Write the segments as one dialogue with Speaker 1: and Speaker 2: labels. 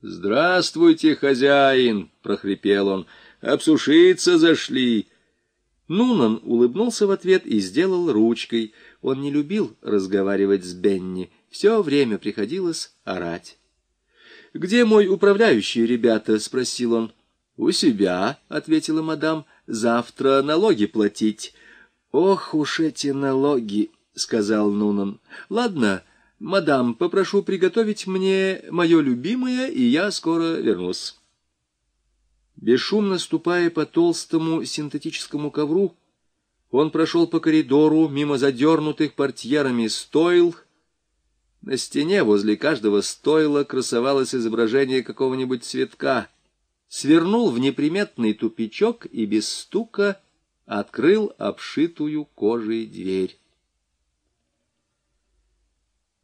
Speaker 1: «Здравствуйте, хозяин!» — прохрипел он. «Обсушиться зашли!» Нунан улыбнулся в ответ и сделал ручкой. Он не любил разговаривать с Бенни. Все время приходилось орать. «Где мой управляющий, ребята?» — спросил он. «У себя», — ответила мадам. «Завтра налоги платить». «Ох уж эти налоги!» — сказал Нунан. «Ладно, мадам, попрошу приготовить мне мое любимое, и я скоро вернусь». Бесшумно ступая по толстому синтетическому ковру, он прошел по коридору мимо задернутых портьерами стойл. На стене возле каждого стойла красовалось изображение какого-нибудь цветка. Свернул в неприметный тупичок и без стука открыл обшитую кожей дверь.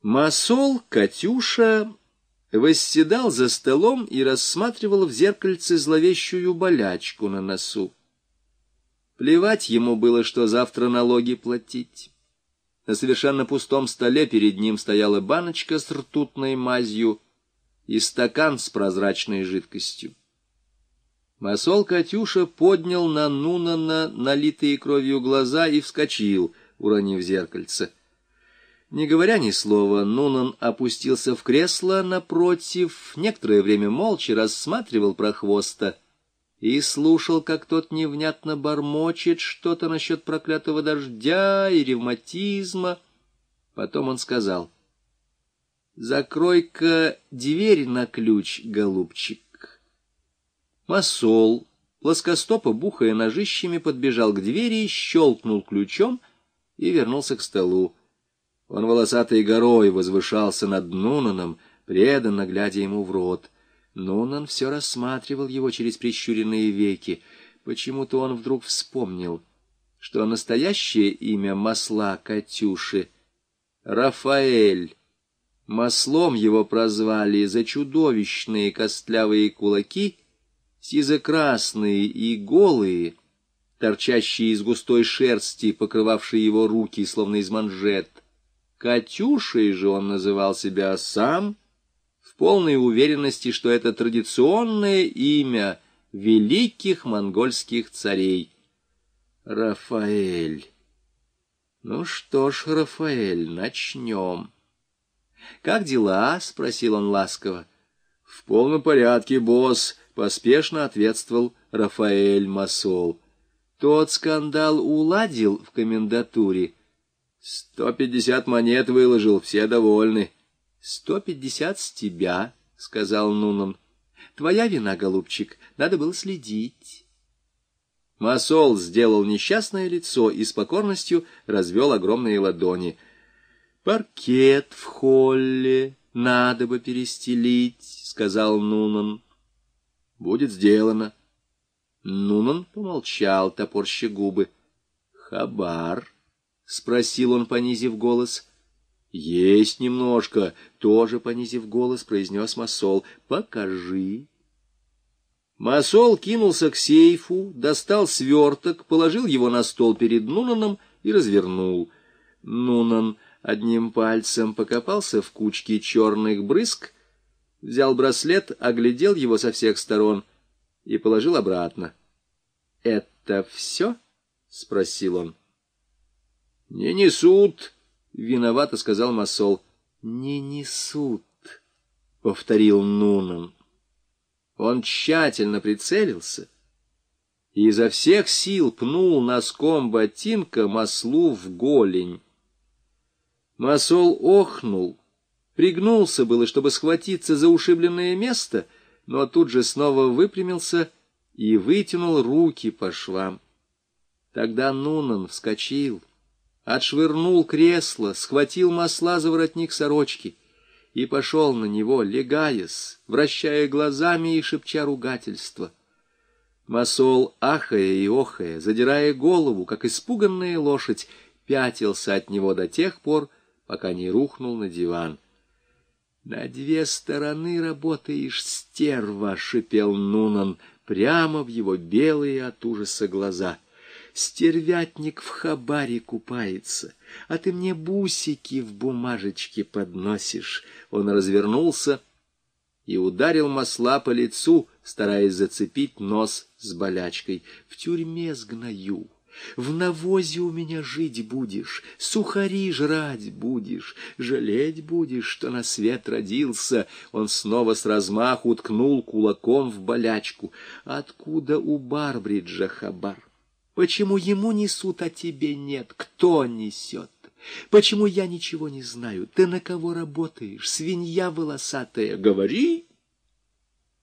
Speaker 1: Масол, Катюша восседал за столом и рассматривал в зеркальце зловещую болячку на носу. Плевать ему было, что завтра налоги платить. На совершенно пустом столе перед ним стояла баночка с ртутной мазью и стакан с прозрачной жидкостью. Масол Катюша поднял на Нунана налитые кровью глаза и вскочил, уронив зеркальце. Не говоря ни слова, Нунан опустился в кресло напротив, некоторое время молча рассматривал прохвоста и слушал, как тот невнятно бормочет что-то насчет проклятого дождя и ревматизма. Потом он сказал, «Закрой-ка дверь на ключ, голубчик». Масол, плоскостопо бухая ножищами, подбежал к двери, щелкнул ключом и вернулся к столу. Он волосатой горой возвышался над Нунаном, преданно глядя ему в рот. Нунан все рассматривал его через прищуренные веки. Почему-то он вдруг вспомнил, что настоящее имя масла Катюши — Рафаэль. Маслом его прозвали за чудовищные костлявые кулаки — сизо-красные и голые, торчащие из густой шерсти, покрывавшие его руки, словно из манжет. Катюшей же он называл себя сам, в полной уверенности, что это традиционное имя великих монгольских царей. Рафаэль. Ну что ж, Рафаэль, начнем. «Как дела?» — спросил он ласково. «В полном порядке, босс», поспешно ответствовал Рафаэль Масол. Тот скандал уладил в комендатуре. Сто пятьдесят монет выложил, все довольны. Сто пятьдесят с тебя, — сказал Нунан. Твоя вина, голубчик, надо было следить. Масол сделал несчастное лицо и с покорностью развел огромные ладони. «Паркет в холле надо бы перестелить», — сказал Нунан. Будет сделано. Нунан помолчал, топорща губы. Хабар? — спросил он, понизив голос. — Есть немножко, — тоже понизив голос, произнес Масол. — Покажи. Масол кинулся к сейфу, достал сверток, положил его на стол перед Нунаном и развернул. Нунан одним пальцем покопался в кучке черных брызг, взял браслет, оглядел его со всех сторон и положил обратно. — Это все? — спросил он. — Не несут, — виновато сказал Масол. — Не несут, — повторил Нунан. Он тщательно прицелился и изо всех сил пнул носком ботинка маслу в голень. Масол охнул Пригнулся было, чтобы схватиться за ушибленное место, но тут же снова выпрямился и вытянул руки по швам. Тогда Нунан вскочил, отшвырнул кресло, схватил масла за воротник сорочки и пошел на него, легаясь, вращая глазами и шепча ругательство. Масол, ахая и охая, задирая голову, как испуганная лошадь, пятился от него до тех пор, пока не рухнул на диван. «На две стороны работаешь, стерва!» — шипел Нунан прямо в его белые от ужаса глаза. «Стервятник в хабаре купается, а ты мне бусики в бумажечке подносишь». Он развернулся и ударил масла по лицу, стараясь зацепить нос с болячкой. В тюрьме сгною. В навозе у меня жить будешь, сухари жрать будешь, жалеть будешь, что на свет родился. Он снова с размаху ткнул кулаком в болячку. Откуда у Барбриджа хабар? Почему ему несут, а тебе нет? Кто несет? Почему я ничего не знаю? Ты на кого работаешь? Свинья волосатая. Говори!